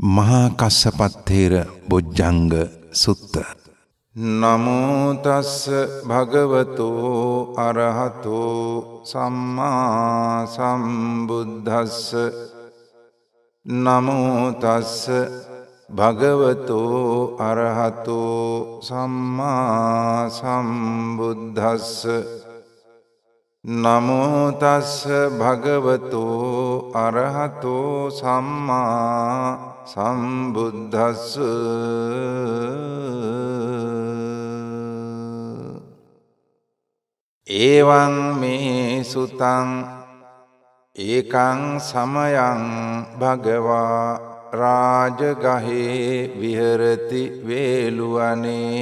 මහා කස්සපත්තේර බොජ්ජංග සුත්ත. නමෝතස්ස භගවතෝ අරහතෝ සම්මා සම්බුද්ධස්ස නමෝතස්ස භගවතෝ අරහතෝ සම්මා සම්බුද්ධස්ස නමෝතස්ස භගවතෝ අරහතෝ සම්මා සම්බුද්ධස්ස ඒවං මේ සුතං ඒකං සමයං භගවා රාජගහේ විහරති වේලුවනේ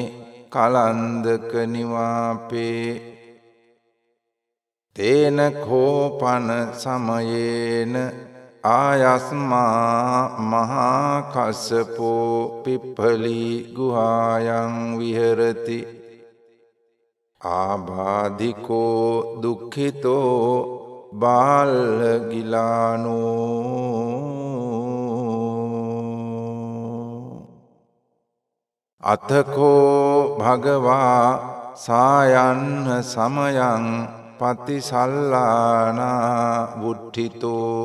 කලන්දක නිවාපේ තේන කෝපන සමයේන ආයස්මා මහාකස්සපෝ පිප්පලි ගුහායන් විහරති. ආබාධිකෝ දුක්ඛිතෝ බාල්ගිලානෝ. අතකෝ භගවා සායන්න සමයන් පතිසල්ලානා බුට්ඨිතෝ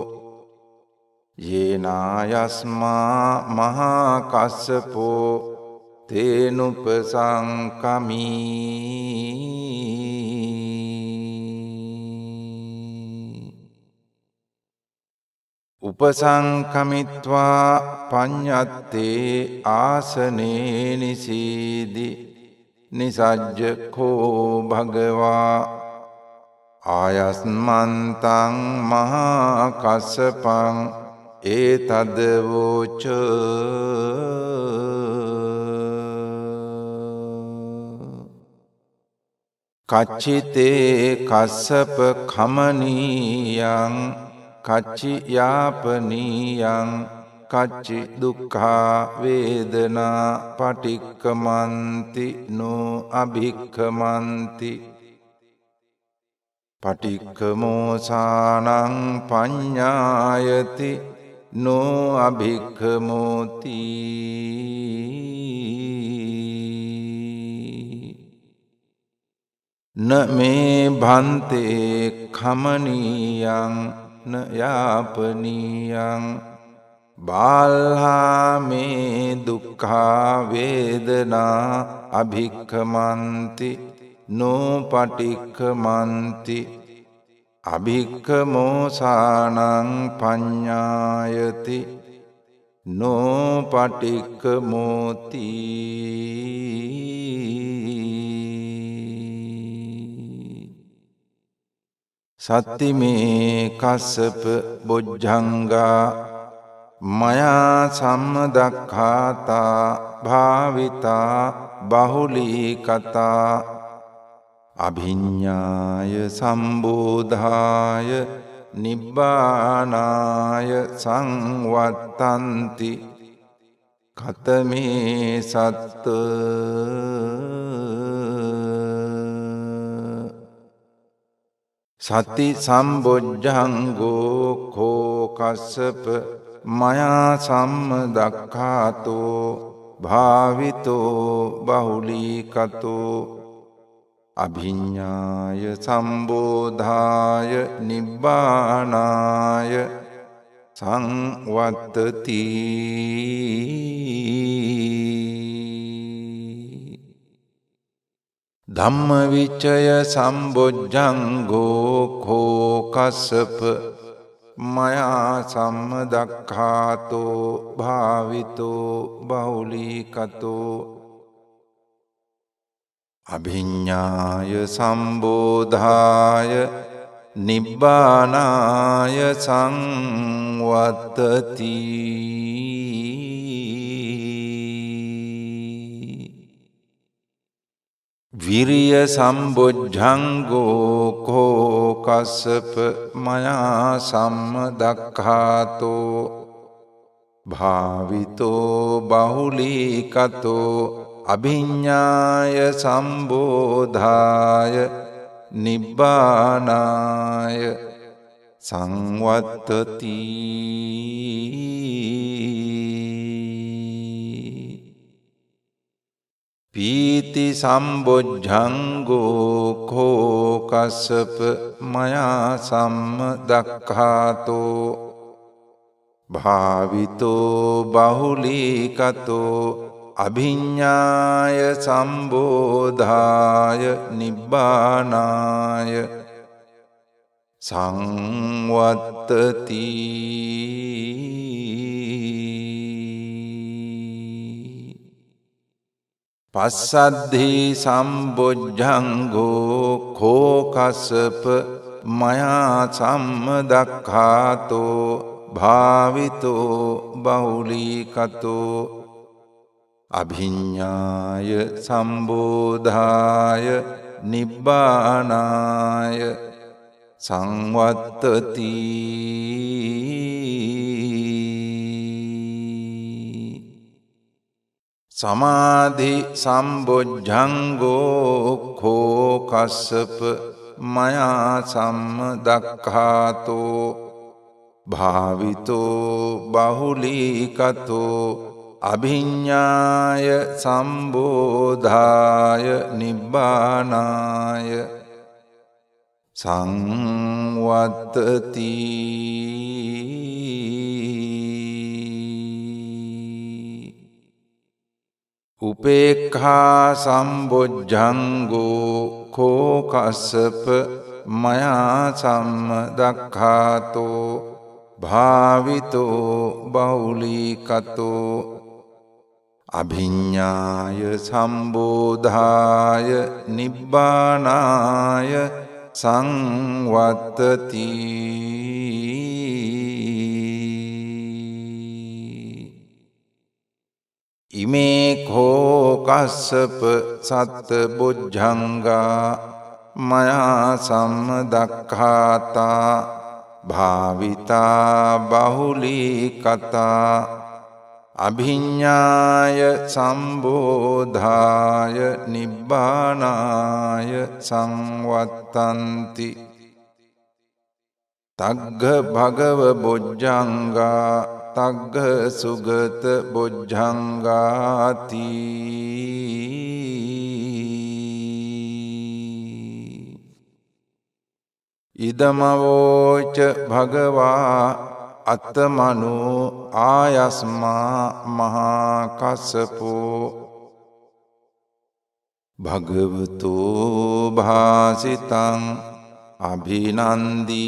යේනායස්මා මහාකස්සපෝ තේනුපසංකමී උපසංකමිත්වා පඤ්ඤත්තේ ආසනේ නිසීදි නිසජ්ජකෝ භගවා ආයස්මන්තං මහා කස්සපං ඒ තදවෝච කච්චිතේ කස්සප කමනීයං කච්චියාපනීයං කච්චි දුක්ඛා වේදනා පටික්කමන්ති නෝ අභික්කමන්ති පටික්කමෝසානං පඤ්ඤායති නෝ අභික්කමෝති න මේ භන්තේ කමනීයං න යාපනීයං බාල්හාමේ දුක්ඛා වේදනා අභික්කමන්ති නෝපටික්කමන්ති අභික්කමෝසානං පඤ්ඥායති නෝපටික්කමෝති සත්තිමේ කස්සප බොජ්ජංගා මයා සම්මදක්ඛාතා භාවිතා බහුලී කතා අභිඤ්ඥාය සම්බෝධාය නිබ්බානාය සංවත්තන්ති කතමේ සත්ත සති සම්බොජ්ජංගෝ කෝකස්සප මයා සම්ම දක්ඛාතෝ භාවිතෝ බහුලීකතෝ අභිඤ්ඥාය සම්බෝධාය නිබ්බානාය සංවත්තති ධම්මවිචය සම්බොජ්ජංගෝ කෝකස්සප මයා සම්මදක්ඛාතෝ භාවිතෝ බෞලිකතෝ අභිඤ්ඥාය සම්බෝධාය නිබ්බානාය සංවත්තති. විරිය සම්බොජ්ජංගෝ කෝකස්සප මයා සම්මදක්ඛාතෝ භාවිතෝ බහුලීකතෝ අභිඤ්ඥාය සම්බෝධාය නිබ්බානාය සංවත්තති. පීති සම්බොජ්ජංගෝ කෝකස්සප මයා සම්ම දක්ඛාතෝ. භාවිතෝ බහුලීකතෝ අභිඤ්ඥාය සම්බෝධාය නිබ්බානාය සංවත්තති පස්සද්ධී සම්බොජ්ජංගෝ කෝකසප මයා සම්මදක්ඛාතෝ භාවිතෝ බෞලීකතෝ අභිඤ්ඥාය සම්බෝධාය නිබ්බානාය සංවත්තති සමාධි සම්බොජ්ජංගෝ කෝකස්සප මයා සම්ම දක්ඛාතෝ භාවිතෝ බහුලීකතෝ අභිඤ්ඥාය සම්බෝධාය නිබ්බානාය සංවත්තති උපේක්ඛා සම්බොජ්ජංගෝ කෝකස්සප මයා සම්මදක්ඛාතෝ භාවිතෝ බෞලීකතෝ අභිඤ්ඥාය සම්බෝධාය නිබ්බානාය සංවත්තති ඉමේ කෝකස්සප සත්ත බොජ්ජංගා මයා සම්මදක්ඛාතා භාවිතා බහුලී කතා අභිඤ්ඥාය සම්බෝධාය නිබ්බානාය සංවත්තන්ති. තග්ග භගව බොජ්ජංගා තග්ග සුගත බොජ්ජංගාති. ඉදමවෝච භගවා අත්තමනු ආයස්මා මහාකස්සපෝ භගවතු භාසිතං අභිනන්දී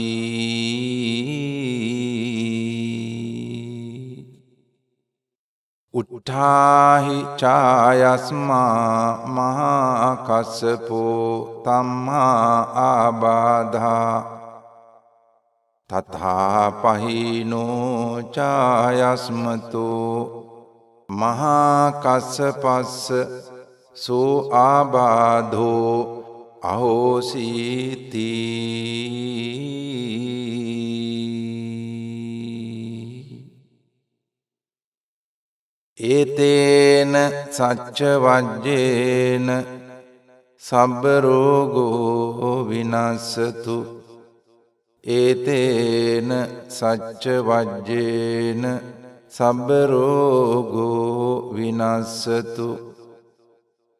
උට්ඨාහි චායස්මා මහාකස්සපෝ තම්මා ආබාධා තථා පහිනෝ චායස්මතු මහාකස්සපස්ස සෝ ආබාධෝ අහෝසීති ඒතේන සච්චවජ්ජේන සබ්බරෝගෝ විනස්සතු ඒතේන සච්චවජ්ජේන සබ්බරෝගෝ විනස්සතු.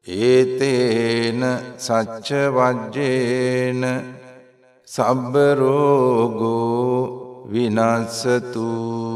ඒතේන සච්චවජ්ජේන සබ්බරෝගෝ විනස්සතු.